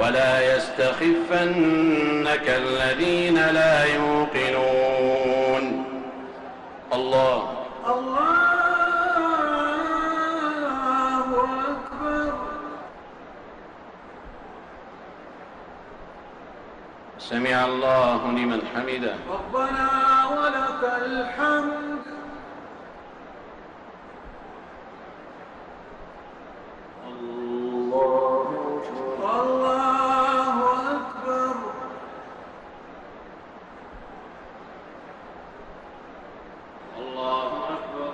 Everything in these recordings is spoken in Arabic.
ولا يستخفنك الذين لا يوقنون. الله. الله أكبر. سمع الله لمن حمده. ربنا ولك الحمد الله أكبر الله أكبر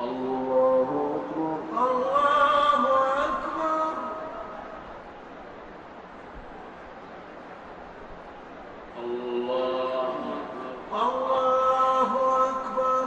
الله أكبر الله أكبر الله أكبر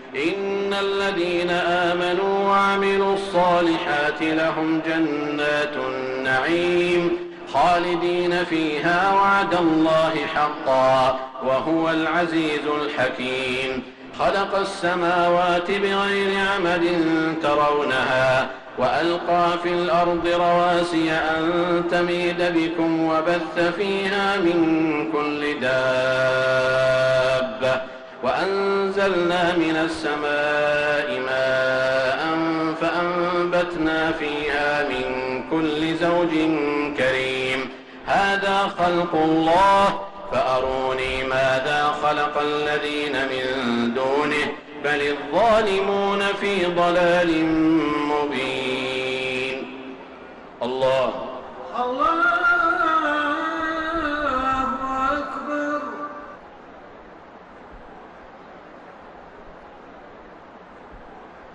إن الذين آمنوا وعملوا الصالحات لهم جنات النعيم خالدين فيها وعد الله حقا وهو العزيز الحكيم. خلق السماوات بغير عمد ترونها وألقى في الأرض رواسي أن تميد بكم وبث فيها من كل دابة. وأنزلنا من السماء ماء فأنبتنا فيها من كل زوج كريم. هذا خلق الله فأروني ماذا خلق الذين من دونه؟ بل الظالمون في ضلال مبين. الله. الله.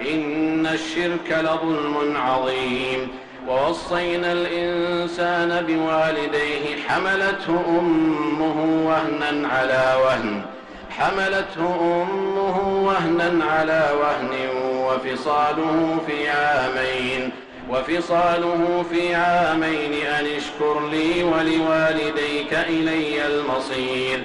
إن الشرك لظلم عظيم. ووصينا الإنسان بوالديه حملته أمه وهنا على وهن. حملته أمه وهنا على وهن وفصاله في عامين. وفصاله في عامين أن اشكر لي ولوالديك إلي المصير.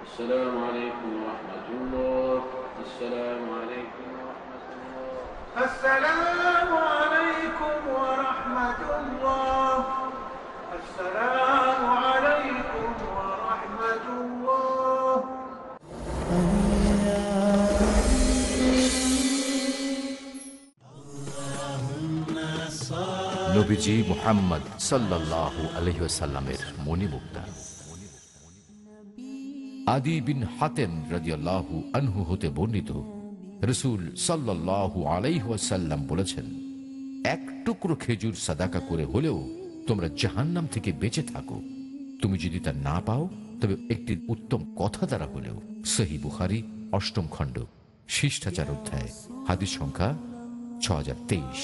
السلام عليكم ورحمة الله السلام عليكم ورحمة الله السلام عليكم ورحمة الله السلام عليكم ورحمة الله নবীজি মুহাম্মদ সাল্লাহ আলহিসাল্লামের মণিমুক্তা আদি বিন হাতেন রাজিয়াল্লাহু আনহু হতে বর্ণিত রসুল সাল্লাহ আলাইহাল্লাম বলেছেন, এক টুকরো খেজুর সাদাকা করে হলেও তোমরা জাহান্নাম থেকে বেঁচে থাকো। তুমি যদি তা না পাও, তবে একটি উত্তম কথা দ্বারা হলেও সহি বুখারি, অষ্টম খণ্ড, শিষ্টাচার অধ্যায়, হাদিস সংখ্যা ছ হাজার তেইশ।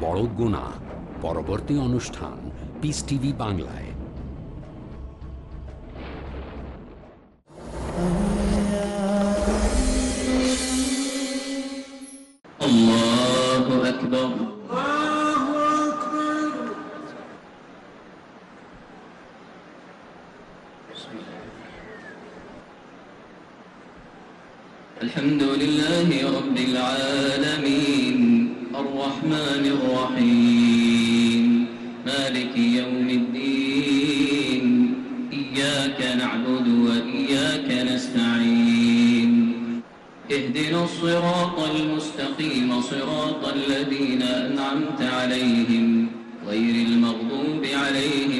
বড় গুণা পরবর্তী অনুষ্ঠান পিস টিভি বাংলায়। عليهم غير المغضوب عليهم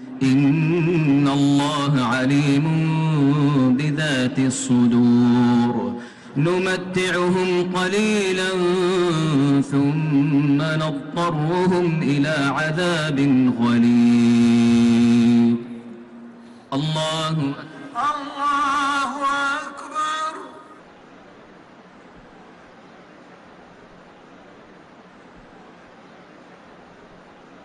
إن الله عليم بذات الصدور نمتعهم قليلا ثم نضطرهم إلى عذاب غليظ الله الله أكبر.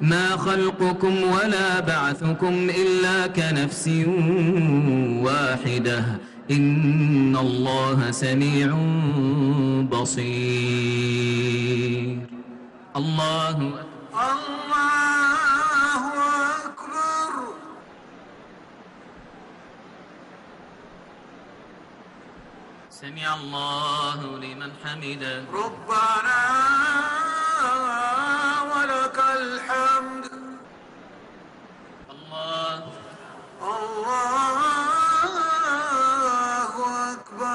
ما خلقكم ولا بعثكم إلا كنفس واحدة إن الله سميع بصير الله أكبر الله أكبر سمع الله لمن حمده ربنا ولك الحمد الله الله أكبر الله أكبر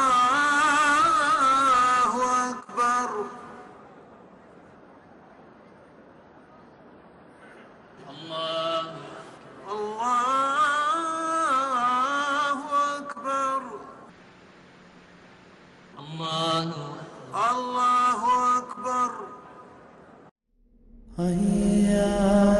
هيا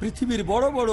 পৃথিবীর বড় বড়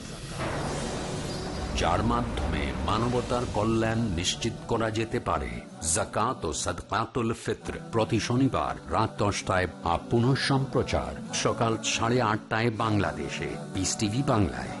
যার মাধ্যমে মানবতার কল্যাণ নিশ্চিত করা যেতে পারে। জাকাত ও সদকাতুল ফিত্র প্রতি শনিবার রাত দশটায় বা পুনঃ সম্প্রচার। সকাল সাড়ে আটটায় বাংলাদেশে। পিস টিভি বাংলায়।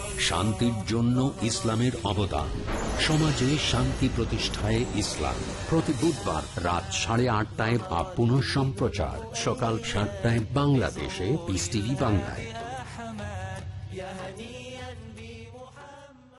শান্তির জন্য ইসলামের অবদান। সমাজে শান্তি প্রতিষ্ঠায় ইসলাম। প্রতি বুধবার রাত সাড়ে আটটায় বা পুনঃ সম্প্রচার। সকাল সাতটায় বাংলাদেশে পিস বাংলায়।